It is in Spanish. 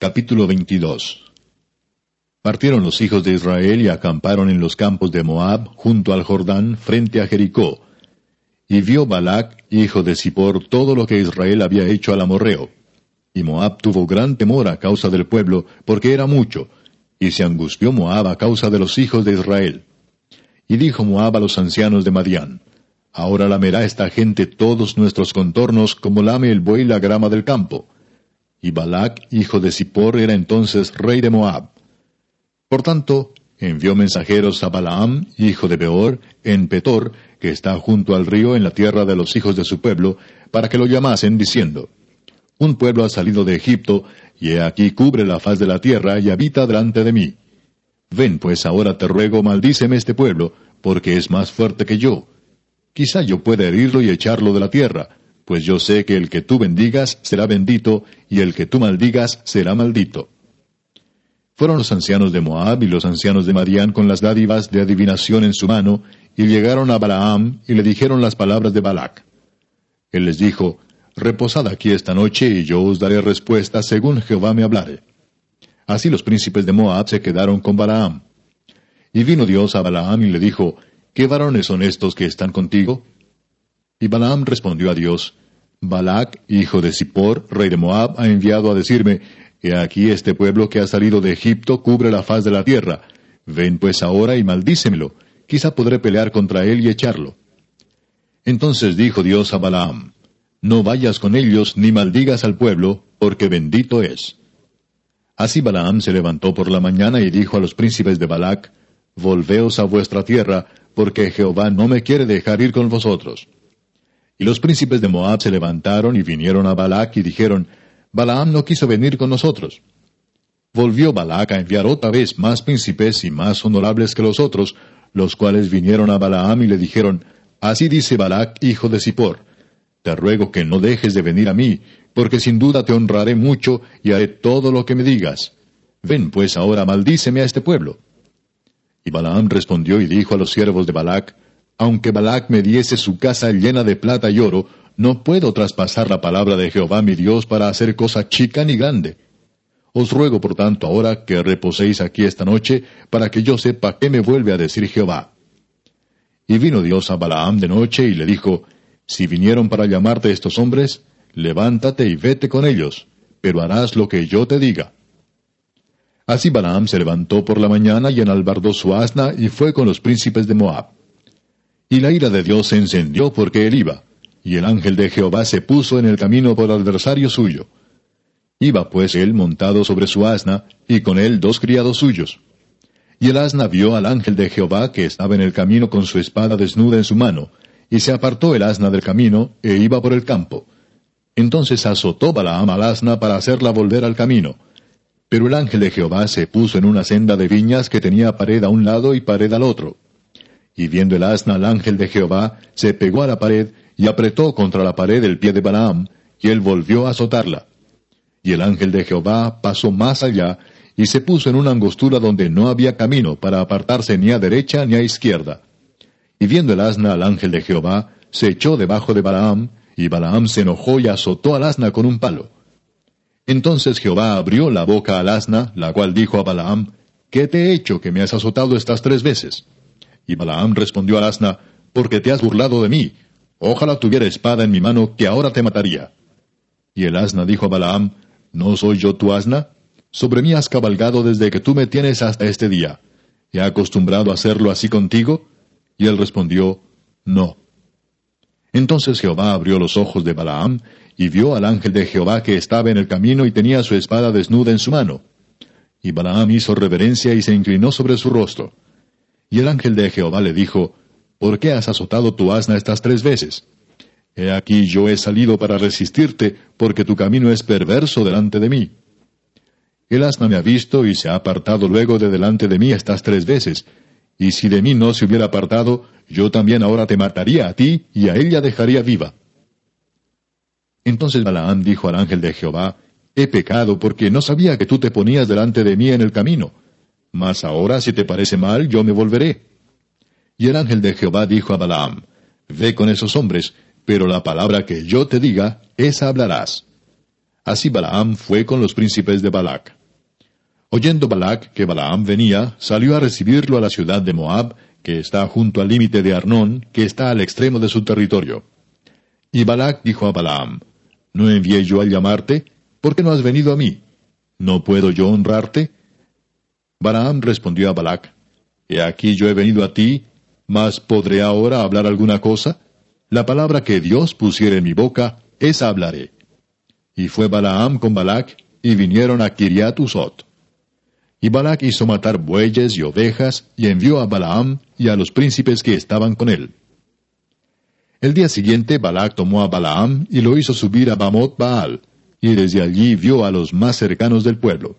Capítulo 22 Partieron los hijos de Israel y acamparon en los campos de Moab, junto al Jordán, frente a Jericó. Y vio Balac, hijo de Zippor, todo lo que Israel había hecho al amorreo. Y Moab tuvo gran temor a causa del pueblo, porque era mucho, y se angustió Moab a causa de los hijos de Israel. Y dijo Moab a los ancianos de Madián, Ahora lamerá esta gente todos nuestros contornos como lame el buey la grama del campo y Balac, hijo de Zippor, era entonces rey de Moab. Por tanto, envió mensajeros a Balaam, hijo de Beor, en Petor, que está junto al río en la tierra de los hijos de su pueblo, para que lo llamasen, diciendo, Un pueblo ha salido de Egipto, y he aquí cubre la faz de la tierra y habita delante de mí. Ven pues ahora te ruego, maldíceme este pueblo, porque es más fuerte que yo. Quizá yo pueda herirlo y echarlo de la tierra, pues yo sé que el que tú bendigas será bendito, y el que tú maldigas será maldito. Fueron los ancianos de Moab y los ancianos de Madián con las dádivas de adivinación en su mano, y llegaron a Balaam y le dijeron las palabras de Balac. Él les dijo, Reposad aquí esta noche y yo os daré respuesta según Jehová me hablare. Así los príncipes de Moab se quedaron con Balaam. Y vino Dios a Balaam y le dijo, ¿Qué varones son estos que están contigo? Y Balaam respondió a Dios, Balac, hijo de Zippor, rey de Moab, ha enviado a decirme, He aquí este pueblo que ha salido de Egipto cubre la faz de la tierra. Ven pues ahora y maldícemelo, quizá podré pelear contra él y echarlo. Entonces dijo Dios a Balaam, No vayas con ellos ni maldigas al pueblo, porque bendito es. Así Balaam se levantó por la mañana y dijo a los príncipes de Balac, Volveos a vuestra tierra, porque Jehová no me quiere dejar ir con vosotros. Y los príncipes de Moab se levantaron y vinieron a Balac y dijeron, Balaam no quiso venir con nosotros. Volvió Balac a enviar otra vez más príncipes y más honorables que los otros, los cuales vinieron a Balaam y le dijeron, Así dice Balac, hijo de Zippor, te ruego que no dejes de venir a mí, porque sin duda te honraré mucho y haré todo lo que me digas. Ven pues ahora, maldíceme a este pueblo. Y Balaam respondió y dijo a los siervos de Balac, aunque Balac me diese su casa llena de plata y oro, no puedo traspasar la palabra de Jehová mi Dios para hacer cosa chica ni grande. Os ruego por tanto ahora que reposéis aquí esta noche, para que yo sepa qué me vuelve a decir Jehová. Y vino Dios a Balaam de noche y le dijo, Si vinieron para llamarte estos hombres, levántate y vete con ellos, pero harás lo que yo te diga. Así Balaam se levantó por la mañana y enalbardó su asna y fue con los príncipes de Moab. Y la ira de Dios se encendió porque él iba, y el ángel de Jehová se puso en el camino por adversario suyo. Iba pues él montado sobre su asna, y con él dos criados suyos. Y el asna vio al ángel de Jehová que estaba en el camino con su espada desnuda en su mano, y se apartó el asna del camino, e iba por el campo. Entonces azotó Balaam al asna para hacerla volver al camino. Pero el ángel de Jehová se puso en una senda de viñas que tenía pared a un lado y pared al otro. Y viendo el asna al ángel de Jehová, se pegó a la pared y apretó contra la pared el pie de Balaam, y él volvió a azotarla. Y el ángel de Jehová pasó más allá, y se puso en una angostura donde no había camino para apartarse ni a derecha ni a izquierda. Y viendo el asna al ángel de Jehová, se echó debajo de Balaam, y Balaam se enojó y azotó al asna con un palo. Entonces Jehová abrió la boca al asna, la cual dijo a Balaam, ¿Qué te he hecho que me has azotado estas tres veces? Y Balaam respondió al asna, Porque te has burlado de mí. Ojalá tuviera espada en mi mano, que ahora te mataría. Y el asna dijo a Balaam, ¿No soy yo tu asna? Sobre mí has cabalgado desde que tú me tienes hasta este día. ¿He acostumbrado a hacerlo así contigo? Y él respondió, No. Entonces Jehová abrió los ojos de Balaam, y vio al ángel de Jehová que estaba en el camino y tenía su espada desnuda en su mano. Y Balaam hizo reverencia y se inclinó sobre su rostro. Y el ángel de Jehová le dijo, ¿Por qué has azotado tu asna estas tres veces? He aquí yo he salido para resistirte, porque tu camino es perverso delante de mí. El asna me ha visto y se ha apartado luego de delante de mí estas tres veces, y si de mí no se hubiera apartado, yo también ahora te mataría a ti y a ella dejaría viva. Entonces Balaam dijo al ángel de Jehová, He pecado porque no sabía que tú te ponías delante de mí en el camino. Mas ahora, si te parece mal, yo me volveré. Y el ángel de Jehová dijo a Balaam, Ve con esos hombres, pero la palabra que yo te diga, esa hablarás. Así Balaam fue con los príncipes de Balac. Oyendo Balac que Balaam venía, salió a recibirlo a la ciudad de Moab, que está junto al límite de Arnón, que está al extremo de su territorio. Y Balac dijo a Balaam, ¿No envié yo a llamarte? ¿Por qué no has venido a mí? ¿No puedo yo honrarte? Balaam respondió a Balac, He aquí yo he venido a ti, mas ¿podré ahora hablar alguna cosa? La palabra que Dios pusiera en mi boca, esa hablaré. Y fue Balaam con Balac, y vinieron a Kiriat Usot. Y Balac hizo matar bueyes y ovejas, y envió a Balaam y a los príncipes que estaban con él. El día siguiente Balac tomó a Balaam y lo hizo subir a Bamot Baal, y desde allí vio a los más cercanos del pueblo.